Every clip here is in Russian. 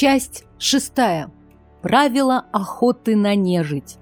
Часть шестая. Правила охоты на нежить.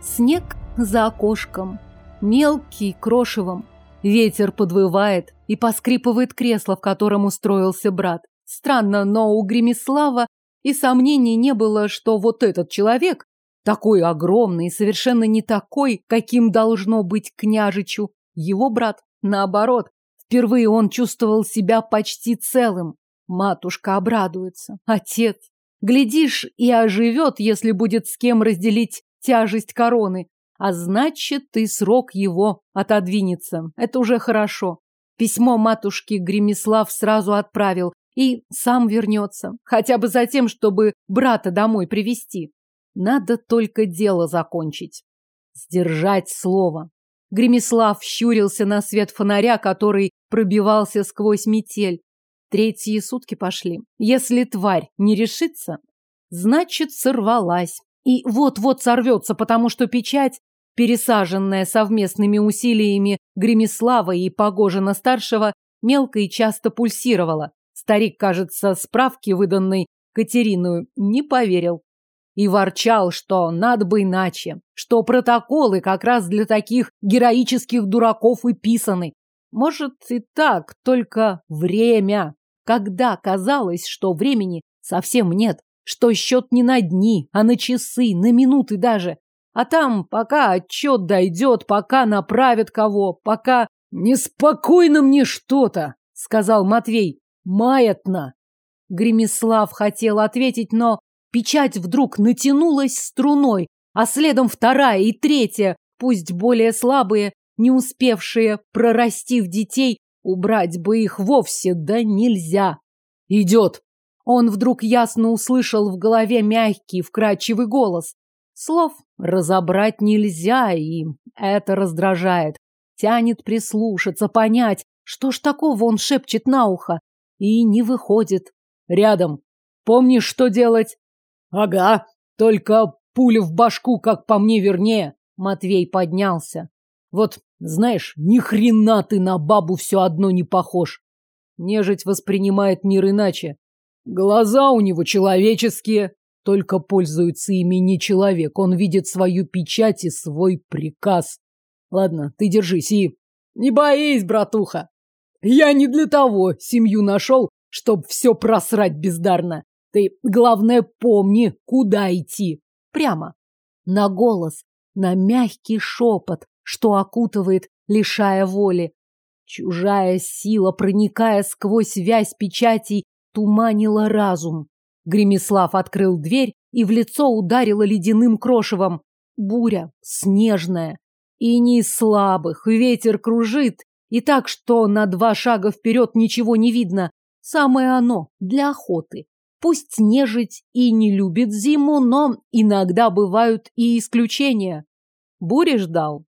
Снег за окошком, мелкий, крошевом. Ветер подвывает и поскрипывает кресло, в котором устроился брат. Странно, но у Гремислава и сомнений не было, что вот этот человек такой огромный, и совершенно не такой, каким должно быть княжичу. Его брат, наоборот, впервые он чувствовал себя почти целым. Матушка обрадуется. Отец. Глядишь, и оживет, если будет с кем разделить тяжесть короны. А значит, и срок его отодвинется. Это уже хорошо. Письмо матушке Гремислав сразу отправил и сам вернется. Хотя бы за тем, чтобы брата домой привести надо только дело закончить. Сдержать слово. Гремислав щурился на свет фонаря, который пробивался сквозь метель. Третьи сутки пошли. Если тварь не решится, значит, сорвалась. И вот-вот сорвется, потому что печать, пересаженная совместными усилиями Гремислава и Погожина-старшего, мелко и часто пульсировала. Старик, кажется, справки, выданной Катерину, не поверил и ворчал, что надо бы иначе, что протоколы как раз для таких героических дураков и писаны. Может и так, только время. Когда казалось, что времени совсем нет, что счет не на дни, а на часы, на минуты даже. А там, пока отчет дойдет, пока направят кого, пока... «Неспокойно мне что-то», — сказал Матвей. «Маятно». Гремислав хотел ответить, но Печать вдруг натянулась струной, а следом вторая и третья, пусть более слабые, не успевшие, прорастив детей, убрать бы их вовсе, да нельзя. «Идет!» Он вдруг ясно услышал в голове мягкий, вкрадчивый голос. Слов разобрать нельзя им, это раздражает. Тянет прислушаться, понять, что ж такого он шепчет на ухо. И не выходит. Рядом. Помнишь, что делать? Ага, только пуля в башку, как по мне, вернее. Матвей поднялся. Вот, знаешь, ни хрена ты на бабу все одно не похож. Нежить воспринимает мир иначе. Глаза у него человеческие, только пользуется ими не человек. Он видит свою печать и свой приказ. Ладно, ты держись и... Не боись, братуха! Я не для того семью нашел, чтоб все просрать бездарно. Ты, главное, помни, куда идти. Прямо. На голос, на мягкий шепот, что окутывает, лишая воли. Чужая сила, проникая сквозь вязь печатей, туманила разум. Гремислав открыл дверь и в лицо ударила ледяным крошевом. Буря, снежная. И не из слабых, ветер кружит, и так, что на два шага вперед ничего не видно. Самое оно, для охоты. Пусть нежить и не любит зиму, но иногда бывают и исключения. Буря ждал.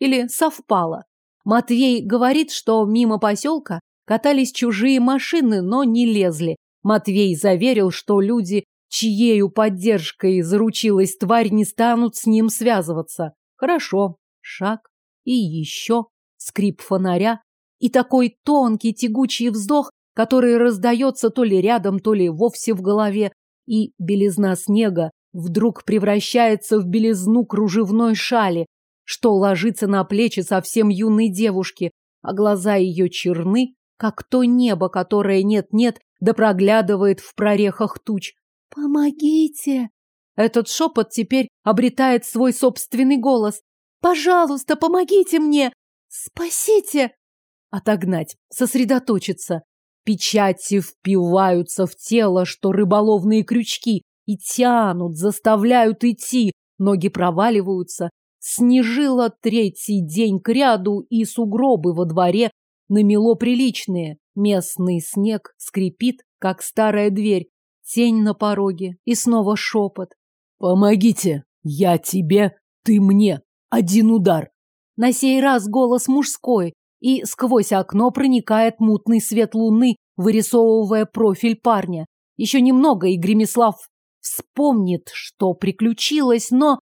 Или совпало. Матвей говорит, что мимо поселка катались чужие машины, но не лезли. Матвей заверил, что люди, чьею поддержкой заручилась тварь, не станут с ним связываться. Хорошо. Шаг. И еще. Скрип фонаря. И такой тонкий тягучий вздох, который раздается то ли рядом, то ли вовсе в голове, и белизна снега вдруг превращается в белизну кружевной шали, что ложится на плечи совсем юной девушки, а глаза ее черны, как то небо, которое нет-нет, да проглядывает в прорехах туч. «Помогите!» Этот шепот теперь обретает свой собственный голос. «Пожалуйста, помогите мне! Спасите!» Отогнать, сосредоточиться. Печати впиваются в тело, что рыболовные крючки, и тянут, заставляют идти, ноги проваливаются. Снежило третий день кряду, и сугробы во дворе намело приличные. Местный снег скрипит, как старая дверь, тень на пороге, и снова шепот. «Помогите! Я тебе, ты мне! Один удар!» На сей раз голос мужской, и сквозь окно проникает мутный свет луны, вырисовывая профиль парня. Еще немного, и Гремислав вспомнит, что приключилось, но...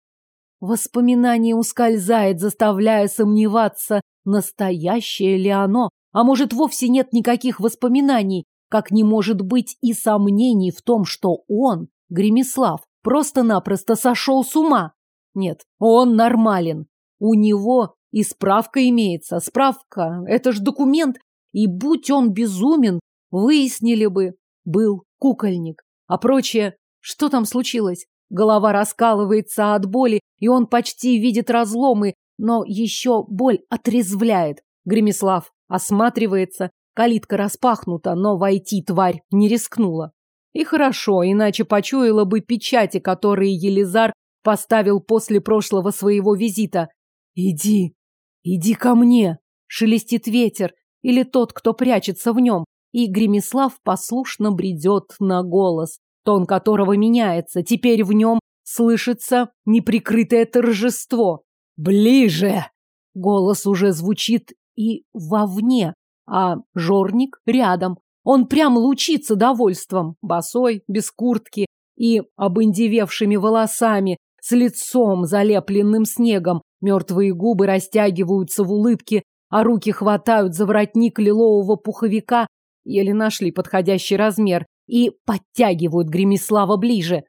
Воспоминание ускользает, заставляя сомневаться, настоящее ли оно, а может вовсе нет никаких воспоминаний, как не может быть и сомнений в том, что он, Гремислав, просто-напросто сошел с ума. Нет, он нормален. У него и справка имеется, справка. Это ж документ. И будь он безумен, выяснили бы, был кукольник. А прочее, что там случилось? Голова раскалывается от боли, и он почти видит разломы, но еще боль отрезвляет. Гремислав осматривается, калитка распахнута, но войти тварь не рискнула. И хорошо, иначе почуяла бы печати, которые Елизар поставил после прошлого своего визита. «Иди», «Иди ко мне!» — шелестит ветер, или тот, кто прячется в нем, и Гремислав послушно бредет на голос, тон которого меняется, теперь в нем слышится неприкрытое торжество. «Ближе!» Голос уже звучит и вовне, а жорник рядом. Он прям лучится довольством, босой, без куртки и обындевевшими волосами, с лицом, залепленным снегом, Мертвые губы растягиваются в улыбке, а руки хватают за воротник лилового пуховика, еле нашли подходящий размер, и подтягивают Гремислава ближе.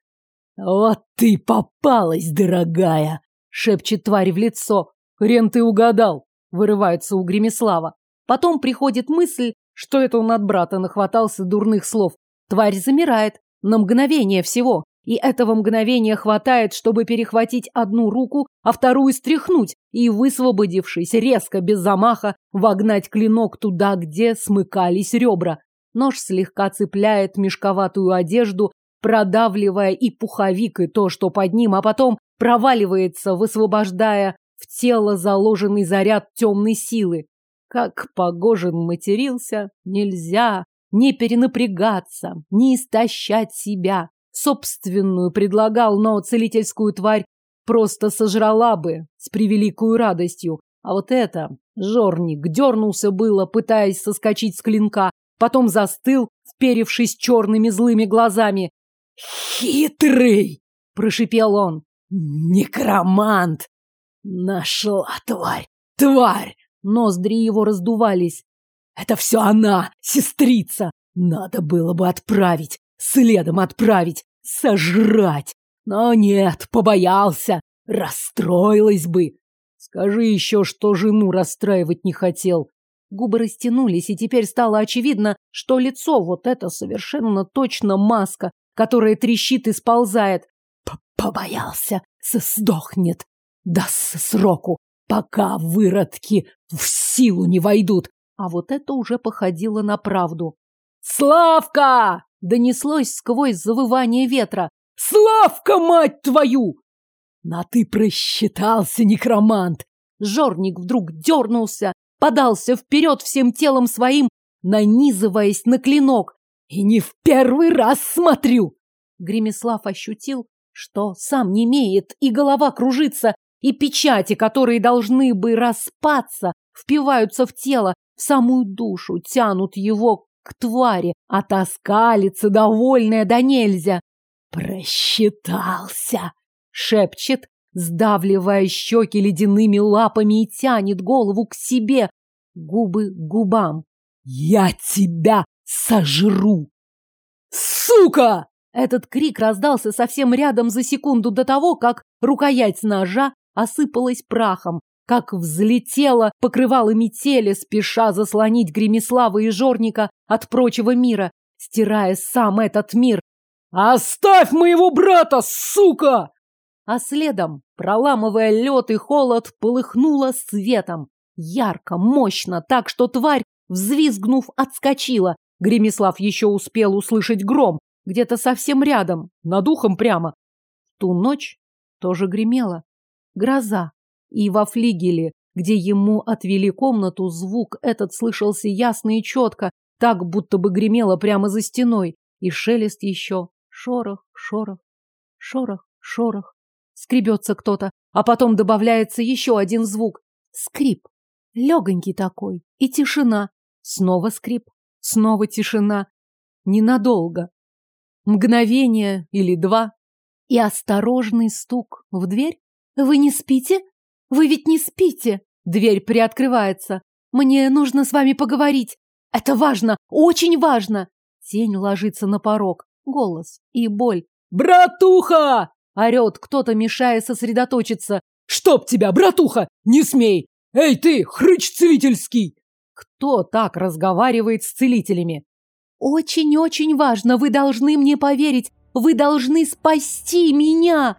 «Вот ты попалась, дорогая!» — шепчет тварь в лицо. «Хрен ты угадал!» — вырывается у Гремислава. Потом приходит мысль, что это он от брата нахватался дурных слов. Тварь замирает, на мгновение всего, и этого мгновения хватает, чтобы перехватить одну руку, а вторую стряхнуть и, высвободившись, резко, без замаха, вогнать клинок туда, где смыкались ребра. Нож слегка цепляет мешковатую одежду, продавливая и пуховик, и то, что под ним, а потом проваливается, высвобождая в тело заложенный заряд темной силы. Как Погожин матерился, нельзя не перенапрягаться, не истощать себя собственную предлагал, но целительскую тварь просто сожрала бы с превеликую радостью. А вот это... Жорник дернулся было, пытаясь соскочить с клинка, потом застыл, вперевшись черными злыми глазами. «Хитрый!» — прошипел он. «Некромант!» «Нашла тварь! Тварь!» Ноздри его раздувались. «Это все она, сестрица! Надо было бы отправить! следом отправить, сожрать. Но нет, побоялся, расстроилась бы. Скажи еще, что жену расстраивать не хотел. Губы растянулись, и теперь стало очевидно, что лицо вот это совершенно точно маска, которая трещит и сползает. П Побоялся, сдохнет, даст сроку, пока выродки в силу не войдут. А вот это уже походило на правду. «Славка!» донеслось сквозь завывание ветра. «Славка, мать твою!» «На ты просчитался, некромант!» Жорник вдруг дернулся, подался вперед всем телом своим, нанизываясь на клинок. «И не в первый раз смотрю!» Гремеслав ощутил, что сам не имеет, и голова кружится, и печати, которые должны бы распаться, впиваются в тело, в самую душу, тянут его к твари, а та скалится, довольная да нельзя. «Просчитался!» — шепчет, сдавливая щеки ледяными лапами и тянет голову к себе, губы к губам. «Я тебя сожру!» «Сука!» Этот крик раздался совсем рядом за секунду до того, как рукоять ножа осыпалась прахом, как взлетела, покрывала метели, спеша заслонить Гремислава и Жорника от прочего мира, стирая сам этот мир. «Оставь моего брата, сука!» А следом, проламывая лед и холод, полыхнуло светом. Ярко, мощно, так что тварь, взвизгнув, отскочила. Гремислав еще успел услышать гром, где-то совсем рядом, над ухом прямо. Ту ночь тоже гремела. Гроза. И во флигеле, где ему отвели комнату, звук этот слышался ясно и четко, так, будто бы гремело прямо за стеной. И шелест еще. Шорох, шорох, шорох, шорох. Скребется кто-то, а потом добавляется еще один звук. Скрип. Легонький такой. И тишина. Снова скрип. Снова тишина. Ненадолго. Мгновение или два. И осторожный стук в дверь. «Вы не спите? Вы ведь не спите!» Дверь приоткрывается. «Мне нужно с вами поговорить. Это важно, очень важно. Тень ложится на порог. Голос и боль. Братуха! Орет кто-то, мешая сосредоточиться. Чтоб тебя, братуха! Не смей! Эй ты, хрыч целительский! Кто так разговаривает с целителями? Очень-очень важно, вы должны мне поверить. Вы должны спасти меня!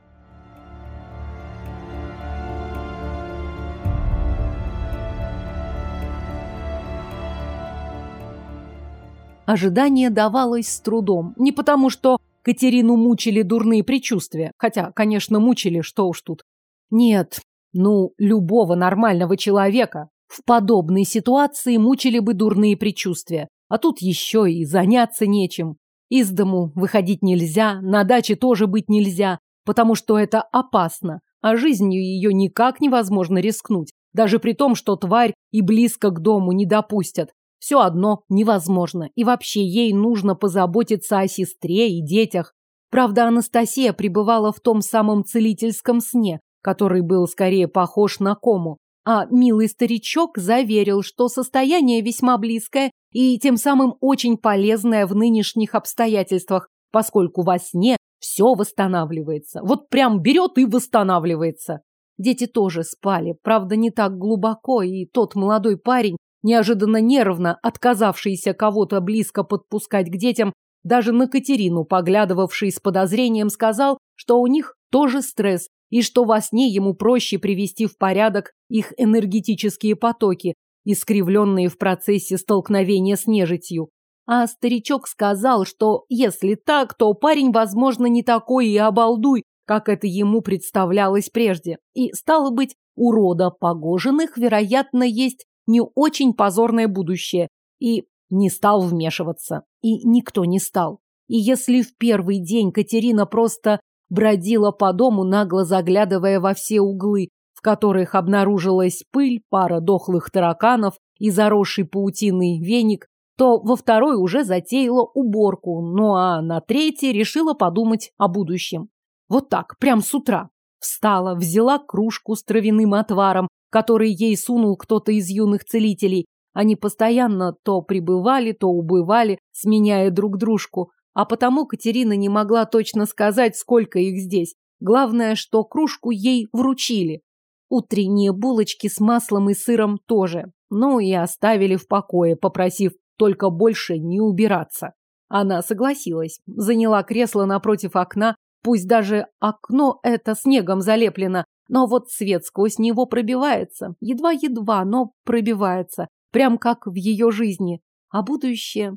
ожидание давалось с трудом. Не потому, что Катерину мучили дурные предчувствия, хотя, конечно, мучили, что уж тут. Нет, ну, любого нормального человека в подобной ситуации мучили бы дурные предчувствия. А тут еще и заняться нечем. Из дому выходить нельзя, на даче тоже быть нельзя, потому что это опасно, а жизнью ее никак невозможно рискнуть, даже при том, что тварь и близко к дому не допустят. Все одно невозможно, и вообще ей нужно позаботиться о сестре и детях. Правда, Анастасия пребывала в том самом целительском сне, который был скорее похож на кому. А милый старичок заверил, что состояние весьма близкое и тем самым очень полезное в нынешних обстоятельствах, поскольку во сне все восстанавливается. Вот прям берет и восстанавливается. Дети тоже спали, правда, не так глубоко, и тот молодой парень, неожиданно нервно отказавшийся кого-то близко подпускать к детям, даже на Катерину, поглядывавший с подозрением, сказал, что у них тоже стресс, и что во сне ему проще привести в порядок их энергетические потоки, искривленные в процессе столкновения с нежитью. А старичок сказал, что если так, то парень, возможно, не такой и обалдуй, как это ему представлялось прежде. И, стало быть, у рода Погожиных, вероятно, есть не очень позорное будущее, и не стал вмешиваться. И никто не стал. И если в первый день Катерина просто бродила по дому, нагло заглядывая во все углы, в которых обнаружилась пыль, пара дохлых тараканов и заросший паутиный веник, то во второй уже затеяла уборку, ну а на третий решила подумать о будущем. Вот так, прям с утра. Встала, взяла кружку с травяным отваром который ей сунул кто-то из юных целителей. Они постоянно то прибывали, то убывали, сменяя друг дружку. А потому Катерина не могла точно сказать, сколько их здесь. Главное, что кружку ей вручили. Утренние булочки с маслом и сыром тоже. Ну и оставили в покое, попросив только больше не убираться. Она согласилась, заняла кресло напротив окна, Пусть даже окно это снегом залеплено, но вот свет сквозь него пробивается. Едва-едва, но пробивается. Прям как в ее жизни. А будущее?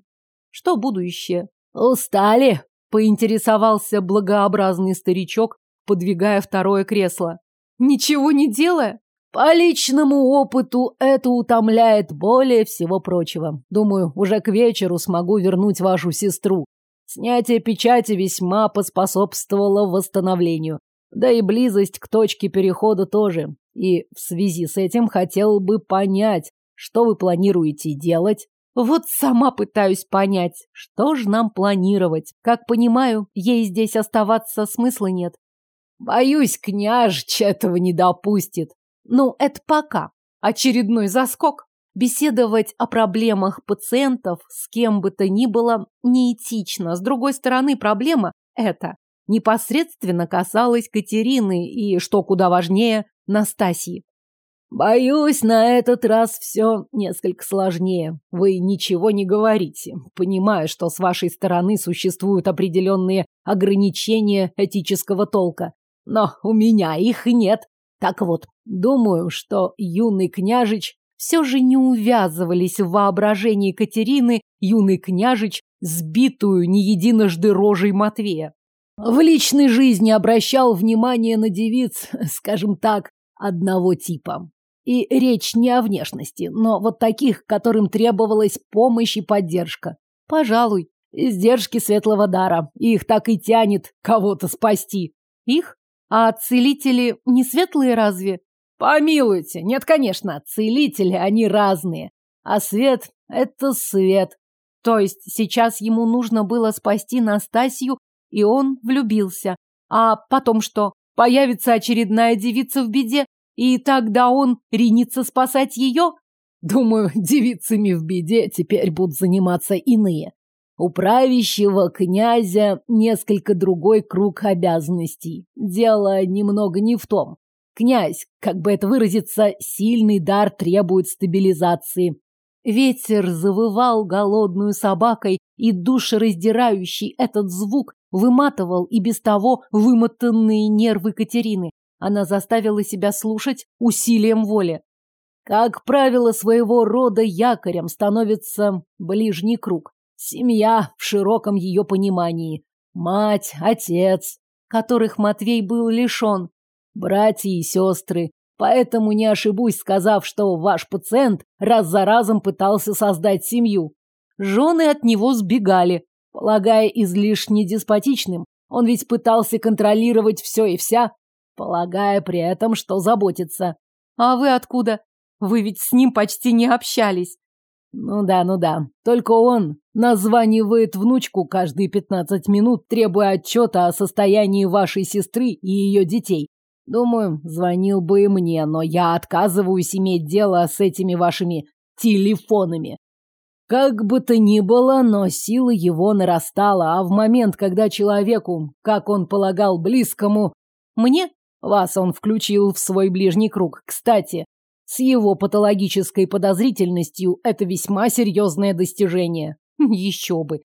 Что будущее? «Устали!» — поинтересовался благообразный старичок, подвигая второе кресло. «Ничего не делая?» По личному опыту это утомляет более всего прочего. Думаю, уже к вечеру смогу вернуть вашу сестру. Снятие печати весьма поспособствовало восстановлению, да и близость к точке перехода тоже. И в связи с этим хотел бы понять, что вы планируете делать. Вот сама пытаюсь понять, что же нам планировать. Как понимаю, ей здесь оставаться смысла нет. Боюсь, княжич этого не допустит. Ну, это пока. Очередной заскок. Беседовать о проблемах пациентов с кем бы то ни было неэтично. С другой стороны, проблема эта непосредственно касалась Катерины и, что куда важнее, Настасьи. «Боюсь, на этот раз все несколько сложнее. Вы ничего не говорите. понимая, что с вашей стороны существуют определенные ограничения этического толка. Но у меня их нет. Так вот, думаю, что юный княжич все же не увязывались в воображении Катерины юный княжич, сбитую не единожды рожей Матвея. В личной жизни обращал внимание на девиц, скажем так, одного типа. И речь не о внешности, но вот таких, которым требовалась помощь и поддержка. Пожалуй, издержки светлого дара. Их так и тянет кого-то спасти. Их? А целители не светлые разве? Помилуйте, нет, конечно, целители, они разные. А свет — это свет. То есть сейчас ему нужно было спасти Настасью, и он влюбился. А потом что? Появится очередная девица в беде, и тогда он ринется спасать ее? Думаю, девицами в беде теперь будут заниматься иные. У правящего князя несколько другой круг обязанностей. Дело немного не в том, Князь, как бы это выразиться, сильный дар требует стабилизации. Ветер завывал голодную собакой, и душераздирающий этот звук выматывал и без того вымотанные нервы Катерины. Она заставила себя слушать усилием воли. Как правило, своего рода якорем становится ближний круг. Семья в широком ее понимании. Мать, отец, которых Матвей был лишен братья и сестры, поэтому не ошибусь, сказав, что ваш пациент раз за разом пытался создать семью. Жены от него сбегали, полагая излишне деспотичным. Он ведь пытался контролировать все и вся, полагая при этом, что заботится. А вы откуда? Вы ведь с ним почти не общались. Ну да, ну да. Только он названивает внучку каждые 15 минут, требуя отчета о состоянии вашей сестры и ее детей. Думаю, звонил бы и мне, но я отказываюсь иметь дело с этими вашими телефонами. Как бы то ни было, но сила его нарастала, а в момент, когда человеку, как он полагал, близкому, мне, вас он включил в свой ближний круг. Кстати, с его патологической подозрительностью это весьма серьезное достижение. Еще бы.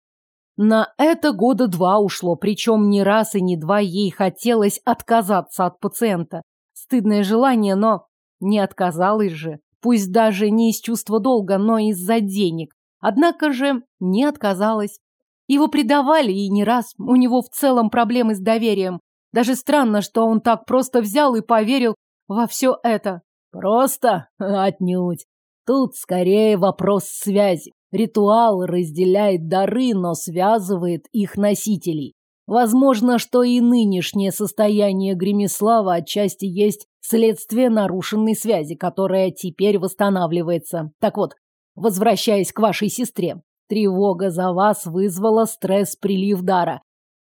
На это года два ушло, причем ни раз и ни два ей хотелось отказаться от пациента. Стыдное желание, но не отказалась же. Пусть даже не из чувства долга, но из-за денег. Однако же не отказалась. Его предавали и не раз. У него в целом проблемы с доверием. Даже странно, что он так просто взял и поверил во все это. Просто? Отнюдь. Тут скорее вопрос связи. Ритуал разделяет дары, но связывает их носителей. Возможно, что и нынешнее состояние Гремислава отчасти есть следствие нарушенной связи, которая теперь восстанавливается. Так вот, возвращаясь к вашей сестре, тревога за вас вызвала стресс-прилив дара.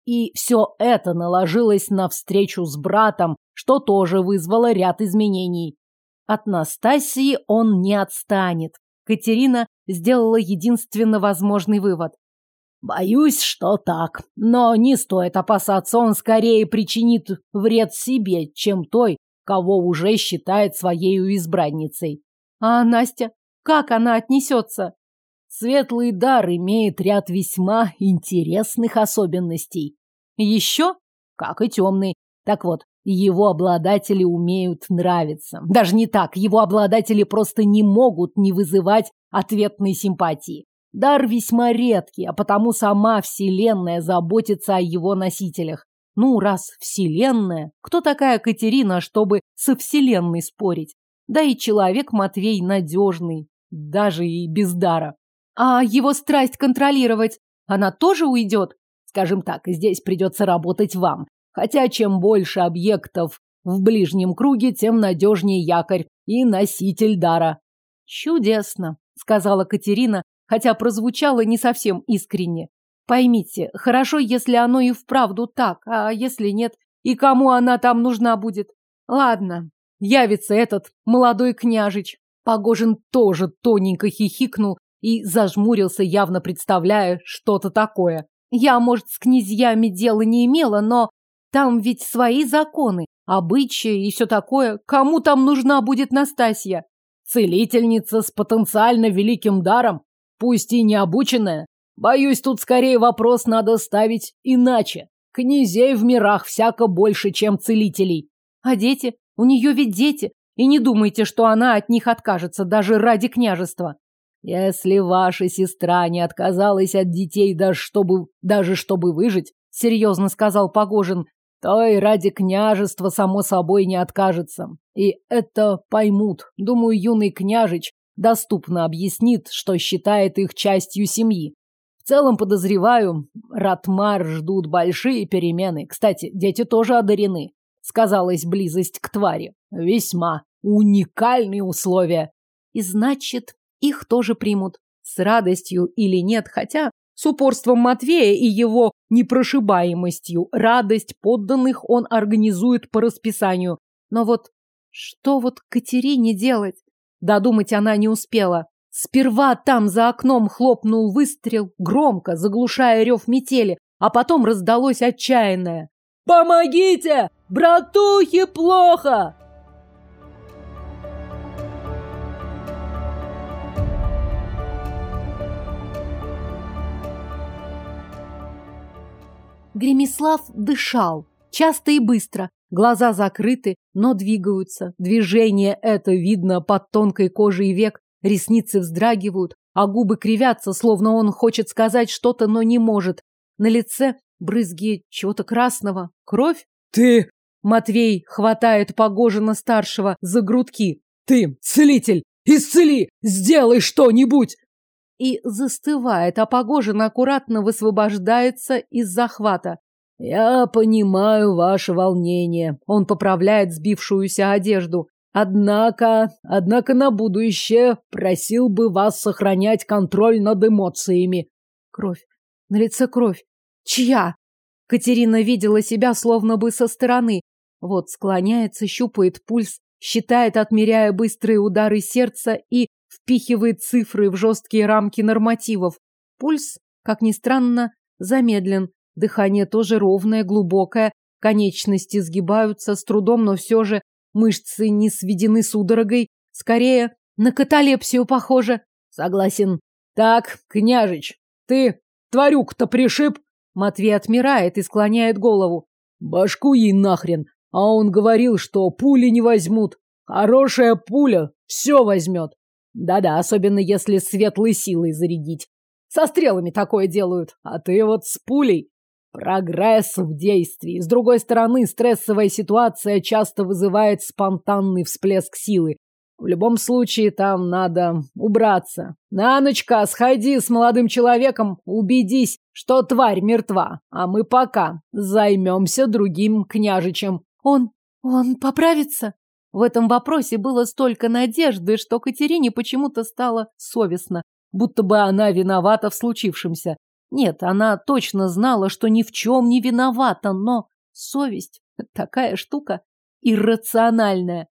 И все это наложилось на встречу с братом, что тоже вызвало ряд изменений. От Настасии он не отстанет. Катерина сделала единственно возможный вывод. Боюсь, что так. Но не стоит опасаться, он скорее причинит вред себе, чем той, кого уже считает своей избранницей. А Настя? Как она отнесется? Светлый дар имеет ряд весьма интересных особенностей. Еще? Как и темный. Так вот, его обладатели умеют нравиться. Даже не так, его обладатели просто не могут не вызывать ответной симпатии. Дар весьма редкий, а потому сама Вселенная заботится о его носителях. Ну, раз Вселенная, кто такая Катерина, чтобы со Вселенной спорить? Да и человек Матвей надежный, даже и без дара. А его страсть контролировать, она тоже уйдет? Скажем так, здесь придется работать вам. Хотя чем больше объектов в ближнем круге, тем надежнее якорь и носитель дара. «Чудесно», — сказала Катерина, хотя прозвучало не совсем искренне. «Поймите, хорошо, если оно и вправду так, а если нет, и кому она там нужна будет? Ладно, явится этот молодой княжич». Погожин тоже тоненько хихикнул и зажмурился, явно представляя что-то такое. Я, может, с князьями дела не имела, но там ведь свои законы, обычаи и все такое. Кому там нужна будет Настасья? Целительница с потенциально великим даром, пусть и не обученная. Боюсь, тут скорее вопрос надо ставить иначе. Князей в мирах всяко больше, чем целителей. А дети? У нее ведь дети. И не думайте, что она от них откажется даже ради княжества. Если ваша сестра не отказалась от детей даже чтобы, даже чтобы выжить, серьезно сказал Погожин, той ради княжества, само собой, не откажется. И это поймут. Думаю, юный княжич доступно объяснит, что считает их частью семьи. В целом, подозреваю, Ратмар ждут большие перемены. Кстати, дети тоже одарены. Сказалась близость к твари. Весьма уникальные условия. И значит, их тоже примут. С радостью или нет, хотя с упорством Матвея и его непрошибаемостью радость подданных он организует по расписанию. Но вот что вот Катерине делать? Додумать она не успела. Сперва там за окном хлопнул выстрел, громко, заглушая рев метели, а потом раздалось отчаянное. «Помогите! Братухе плохо!» Гремислав дышал, часто и быстро. Глаза закрыты, но двигаются. Движение это видно под тонкой кожей век, ресницы вздрагивают, а губы кривятся, словно он хочет сказать что-то, но не может. На лице брызги чего-то красного. Кровь? Ты! Матвей хватает Погожина-старшего за грудки. Ты, целитель, исцели! Сделай что-нибудь! и застывает, а Погожин аккуратно высвобождается из захвата. «Я понимаю ваше волнение», — он поправляет сбившуюся одежду. «Однако, однако на будущее просил бы вас сохранять контроль над эмоциями». Кровь. На лице кровь. Чья? Катерина видела себя словно бы со стороны. Вот склоняется, щупает пульс, считает, отмеряя быстрые удары сердца и впихивает цифры в жесткие рамки нормативов. Пульс, как ни странно, замедлен, дыхание тоже ровное, глубокое, конечности сгибаются с трудом, но все же мышцы не сведены судорогой, скорее на каталепсию похоже. Согласен. Так, княжич, ты тварюк-то пришиб? Матвей отмирает и склоняет голову. Башку ей нахрен, а он говорил, что пули не возьмут. Хорошая пуля все возьмет. Да-да, особенно если светлой силой зарядить. Со стрелами такое делают, а ты вот с пулей. Прогресс в действии. С другой стороны, стрессовая ситуация часто вызывает спонтанный всплеск силы. В любом случае, там надо убраться. Наночка, сходи с молодым человеком, убедись, что тварь мертва, а мы пока займемся другим княжичем. Он... он поправится? В этом вопросе было столько надежды, что Катерине почему-то стало совестно, будто бы она виновата в случившемся. Нет, она точно знала, что ни в чем не виновата, но совесть – такая штука иррациональная.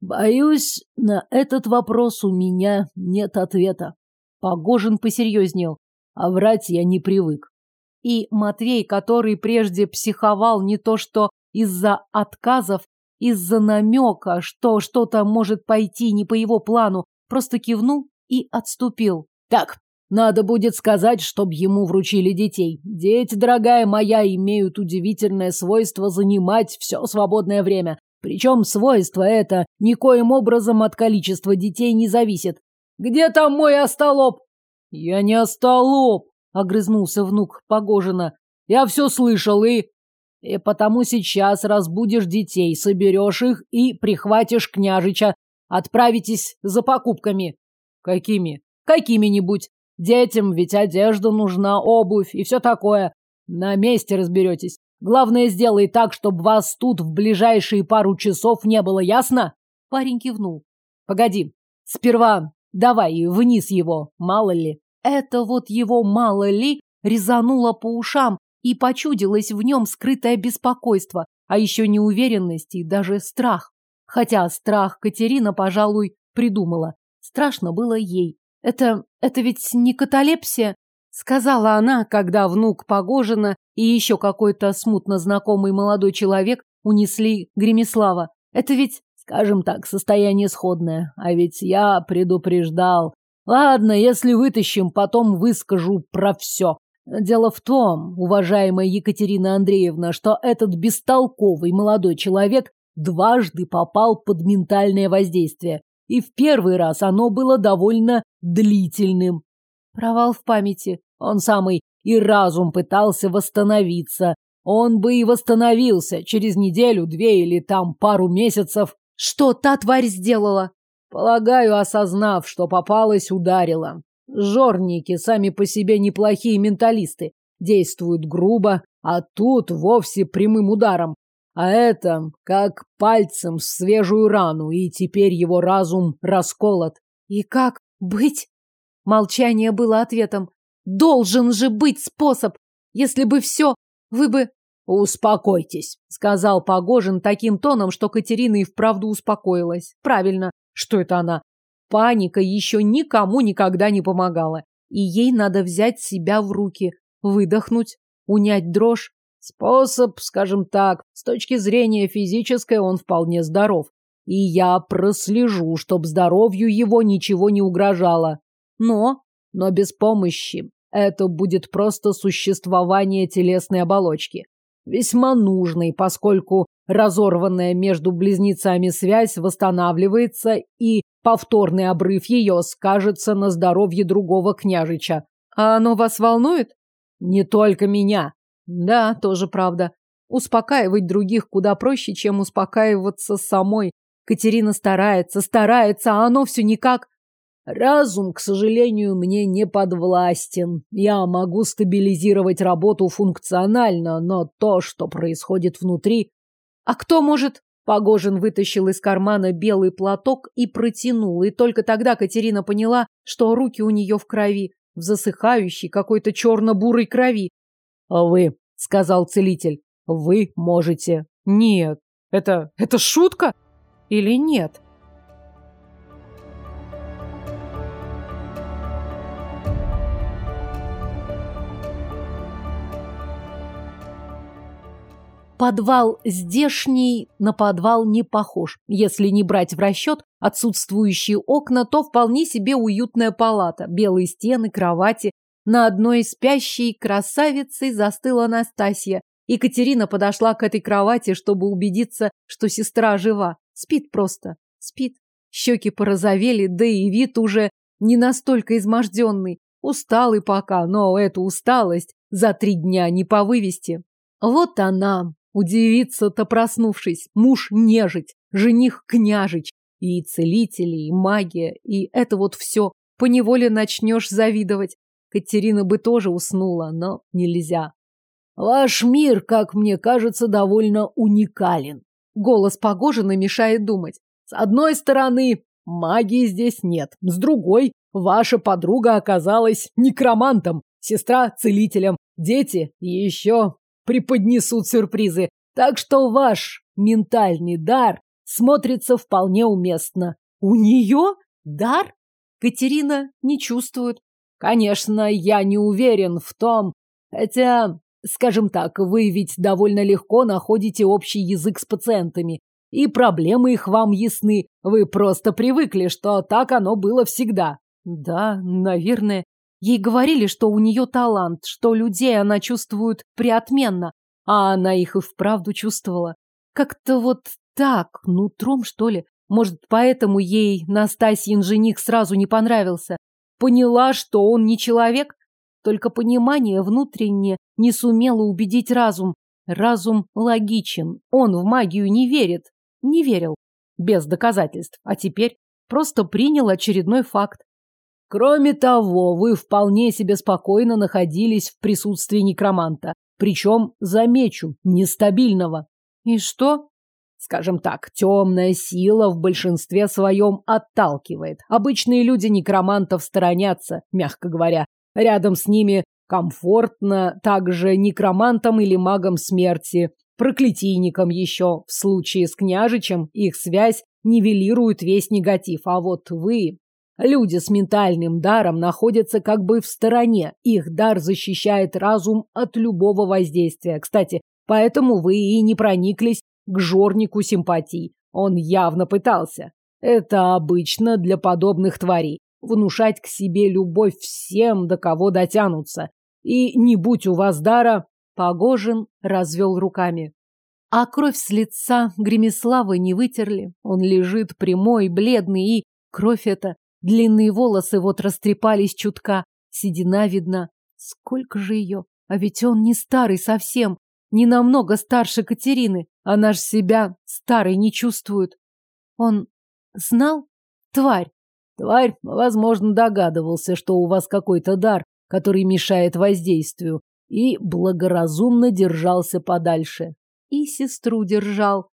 Боюсь, на этот вопрос у меня нет ответа. Погожин посерьезнел, а врать я не привык. И Матвей, который прежде психовал не то что из-за отказов, из-за намека, что что-то может пойти не по его плану, просто кивнул и отступил. «Так, надо будет сказать, чтоб ему вручили детей. Дети, дорогая моя, имеют удивительное свойство занимать все свободное время. Причем свойство это никоим образом от количества детей не зависит. Где там мой остолоп? Я не остолоп, огрызнулся внук Погожина. Я все слышал и... И потому сейчас разбудишь детей, соберешь их и прихватишь княжича. Отправитесь за покупками. Какими? Какими-нибудь. Детям ведь одежда нужна, обувь и все такое. На месте разберетесь. Главное, сделай так, чтобы вас тут в ближайшие пару часов не было, ясно? Парень кивнул. Погоди. Сперва давай вниз его, мало ли. Это вот его мало ли резануло по ушам, и почудилось в нем скрытое беспокойство, а еще неуверенность и даже страх. Хотя страх Катерина, пожалуй, придумала. Страшно было ей. Это... это ведь не каталепсия? Сказала она, когда внук Погожина и еще какой-то смутно знакомый молодой человек унесли Гремислава. Это ведь, скажем так, состояние сходное. А ведь я предупреждал. Ладно, если вытащим, потом выскажу про все. Дело в том, уважаемая Екатерина Андреевна, что этот бестолковый молодой человек дважды попал под ментальное воздействие, и в первый раз оно было довольно длительным. Провал в памяти. Он самый и разум пытался восстановиться. Он бы и восстановился через неделю, две или там пару месяцев. Что та тварь сделала? Полагаю, осознав, что попалась, ударила. Жорники сами по себе неплохие менталисты, действуют грубо, а тут вовсе прямым ударом. А это как пальцем в свежую рану, и теперь его разум расколот. И как быть? Молчание было ответом. Должен же быть способ. Если бы все, вы бы... Успокойтесь, сказал Погожин таким тоном, что Катерина и вправду успокоилась. Правильно, что это она паника еще никому никогда не помогала. И ей надо взять себя в руки, выдохнуть, унять дрожь. Способ, скажем так, с точки зрения физической он вполне здоров. И я прослежу, чтоб здоровью его ничего не угрожало. Но, но без помощи. Это будет просто существование телесной оболочки весьма нужный, поскольку разорванная между близнецами связь восстанавливается, и повторный обрыв ее скажется на здоровье другого княжича. А оно вас волнует? Не только меня. Да, тоже правда. Успокаивать других куда проще, чем успокаиваться самой. Катерина старается, старается, а оно все никак. Разум, к сожалению, мне не подвластен. Я могу стабилизировать работу функционально, но то, что происходит внутри... А кто может? Погожин вытащил из кармана белый платок и протянул, и только тогда Катерина поняла, что руки у нее в крови, в засыхающей какой-то черно-бурой крови. «А «Вы», — сказал целитель, — «вы можете». «Нет, это... это шутка?» «Или нет?» Подвал здешний на подвал не похож. Если не брать в расчет отсутствующие окна, то вполне себе уютная палата, белые стены, кровати. На одной спящей красавицей застыла Настасья. Екатерина подошла к этой кровати, чтобы убедиться, что сестра жива. Спит просто. Спит. Щеки порозовели, да и вид уже не настолько изможденный. Усталый пока, но эту усталость за три дня не повывести. Вот она, Удивиться то проснувшись, муж нежить, жених княжич, и целители, и магия, и это вот все. Поневоле начнешь завидовать. Катерина бы тоже уснула, но нельзя. Ваш мир, как мне кажется, довольно уникален. Голос Погожина мешает думать. С одной стороны, магии здесь нет. С другой, ваша подруга оказалась некромантом, сестра целителем, дети еще преподнесут сюрпризы. Так что ваш ментальный дар смотрится вполне уместно. У нее дар? Катерина не чувствует. Конечно, я не уверен в том, хотя, скажем так, вы ведь довольно легко находите общий язык с пациентами, и проблемы их вам ясны. Вы просто привыкли, что так оно было всегда. Да, наверное. Ей говорили, что у нее талант, что людей она чувствует приотменно, а она их и вправду чувствовала. Как-то вот так, нутром, что ли. Может, поэтому ей Настасьин жених сразу не понравился. Поняла, что он не человек, только понимание внутреннее не сумело убедить разум. Разум логичен, он в магию не верит. Не верил. Без доказательств. А теперь просто принял очередной факт. Кроме того, вы вполне себе спокойно находились в присутствии некроманта, причем, замечу, нестабильного. И что? Скажем так, темная сила в большинстве своем отталкивает. Обычные люди некромантов сторонятся, мягко говоря. Рядом с ними комфортно также некромантам или магам смерти, проклятийникам еще. В случае с княжичем их связь нивелирует весь негатив, а вот вы Люди с ментальным даром находятся как бы в стороне. Их дар защищает разум от любого воздействия. Кстати, поэтому вы и не прониклись к жорнику симпатий. Он явно пытался. Это обычно для подобных тварей. Внушать к себе любовь всем, до кого дотянутся. И не будь у вас дара... Погожин развел руками. А кровь с лица Гремеславы не вытерли. Он лежит прямой, бледный, и кровь эта Длинные волосы вот растрепались чутка, седина видна. Сколько же ее? А ведь он не старый совсем, не намного старше Катерины. Она ж себя старой не чувствует. Он знал? Тварь. Тварь, возможно, догадывался, что у вас какой-то дар, который мешает воздействию, и благоразумно держался подальше. И сестру держал.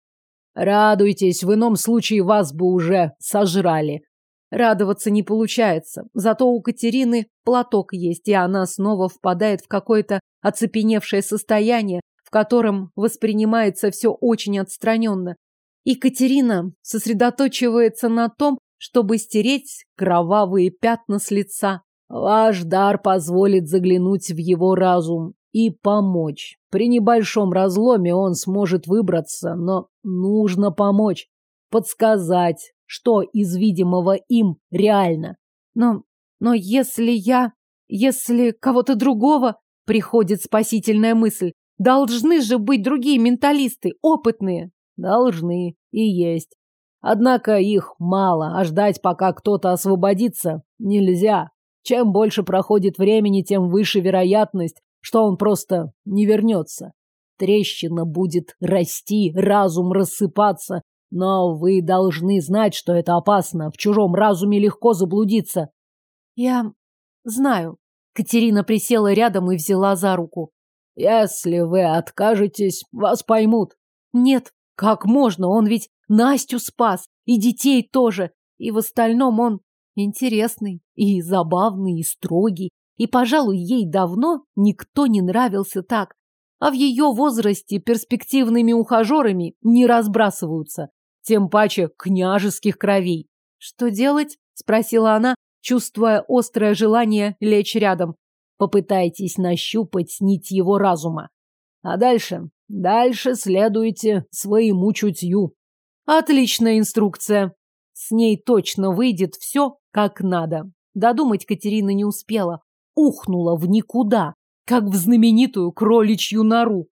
Радуйтесь, в ином случае вас бы уже сожрали. Радоваться не получается. Зато у Катерины платок есть, и она снова впадает в какое-то оцепеневшее состояние, в котором воспринимается все очень отстраненно. И Катерина сосредоточивается на том, чтобы стереть кровавые пятна с лица. Ваш дар позволит заглянуть в его разум и помочь. При небольшом разломе он сможет выбраться, но нужно помочь, подсказать, что из видимого им реально. Но, но если я, если кого-то другого, приходит спасительная мысль, должны же быть другие менталисты, опытные. Должны и есть. Однако их мало, а ждать, пока кто-то освободится, нельзя. Чем больше проходит времени, тем выше вероятность, что он просто не вернется. Трещина будет расти, разум рассыпаться, но вы должны знать, что это опасно. В чужом разуме легко заблудиться. Я знаю. Катерина присела рядом и взяла за руку. Если вы откажетесь, вас поймут. Нет, как можно? Он ведь Настю спас. И детей тоже. И в остальном он интересный, и забавный, и строгий. И, пожалуй, ей давно никто не нравился так. А в ее возрасте перспективными ухажерами не разбрасываются тем паче княжеских кровей. Что делать? спросила она, чувствуя острое желание лечь рядом. Попытайтесь нащупать нить его разума. А дальше? Дальше следуйте своему чутью. Отличная инструкция. С ней точно выйдет все, как надо. Додумать Катерина не успела. Ухнула в никуда, как в знаменитую кроличью нору.